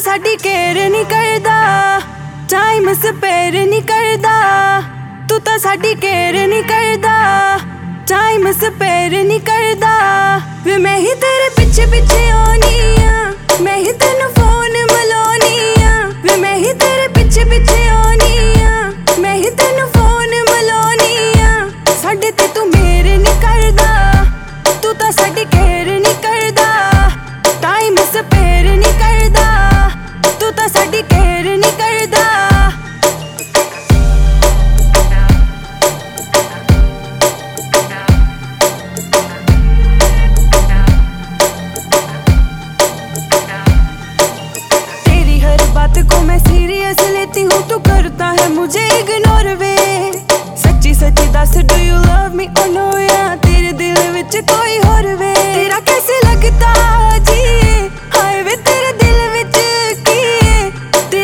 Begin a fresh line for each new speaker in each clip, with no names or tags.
ਸਾਡੀ ਕੇਰ ਨਹੀਂ ਕਰਦਾ ਟਾਈਮ ਸਪੇਰ ਨਹੀਂ ਕਰਦਾ। ਤੂੰ ਤਾਂ ਸਾਡੀ ਕੇਰ ਨਹੀਂ ਕਰਦਾ ਟਾਈਮ ਸਪੇਰ ਨਹੀਂ ਕਰਦਾ। ਵੇ ਮੈਂ ਹੀ ਤੇਰੇ ਪਿੱਛੇ ਪਿੱਛੇ ਆਉਣੀ ਆ, ਮੈਂ ਹੀ ਤੈਨੂੰ ਫੋਨ ਮਲਾਉਣੀ ਆ। ਵੇ ਮੈਂ ਹੀ ਤੇਰੇ ਪਿੱਛੇ ਪਿੱਛੇ ਆਉਣੀ ਆ, ਮੈਂ ਹੀ ਤੈਨੂੰ ਫੋਨ ਮਲਾਉਣੀ ਆ। ਸਾਡੇ ਤੇ ਤੂੰ ਮੇਰੇ ਨਹੀਂ ਕਰਦਾ, ਤੂੰ ਤਾਂ ਸਾਡੀ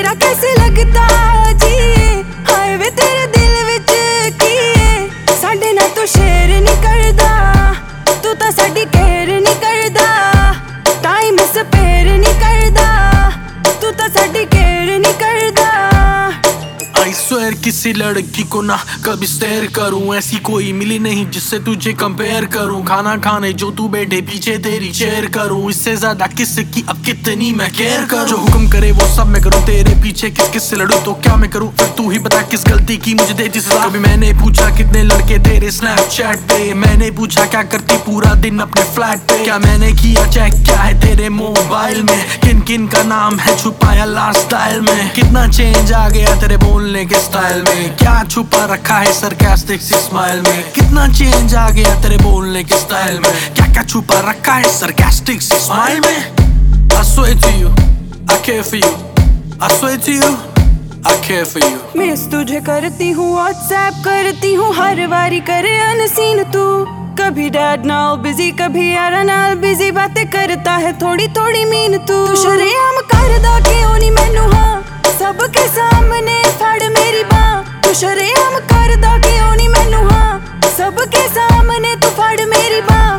तेरा कैसे लगता जी हाय वे तेरे दिल विच की ए साडे ना तू शेर नहीं करदा तू तो साडी केयर
नहीं करदा किसी लड़की को ना कभी स्टेयर करूँ। ऐसी कोई मिली नहीं जिससे तुझे कंपेयर करूँ। खाना खाने जो तू बैठे, पीछे तेरी चेयर करूँ। इससे ज़्यादा किसकी अब कितनी मैं केयर करूँ? जो हुक्म करे वो सब मैं करूँ। तेरे पीछे किस किस से लड़ूं तो क्या मैं करूँ? फिर तू ही बता किस गलती की मुझे देती सजा। कभी मैंने पूछा कितने लड़के तेरे स्नैपचैट पे? मैंने पूछा क्या करती पूरा दिन अपने फ्लैट पे? क्या मैंने किया चेक क्या है तेरे मोबाइल में? किन किन का नाम है छुपाया लास्ट स्टाइल में? कितना चेंज आ गया तेरे बोलने के स्टाइल में। क्या छुपा रखा है सरकास्टिक सी स्माइल में? कितना चेंज आ गया तेरे बोलने के स्टाइल में? क्या क्या छुपा रखा है सरकास्टिक सी स्माइल में? I swear to you, I care for you. I swear to you, I care for you.
Miss तुझे करती हूँ व्हाट्सएप करती हूँ, हर बारी करे अनसीन तू। कभी डैड नाल बिज़ी कभी यारा नाल बिज़ी बातें करता है थोड़ी थोड़ी मीन तू तू ਕਰਦਾ ਕਿਉਂ ਨਹੀਂ ਮੈਨੂੰ? ਹਾਂ ਸਭ ਕੇ ਸਾਹਮਣੇ ਤੂੰ ਫੜ ਮੇਰੀ ਬਾਹ।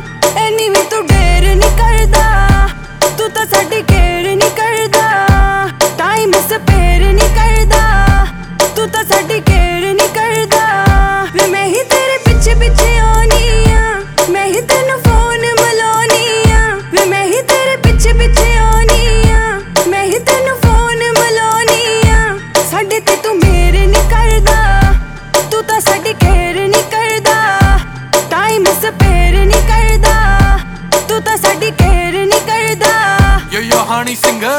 ਤੂੰ ਸਾਡੀ ਕੇਰ ਨਹੀਂ ਕਰਦਾ। ਟਾਈਮ ਸਪੇਰ ਨਹੀਂ ਕਰਦਾ। ਤੂੰ ਤਾਂ ਸਾਡੀ ਕੇਰ ਨਹੀਂ ਕਰਦਾ।
Yo yo, honey singer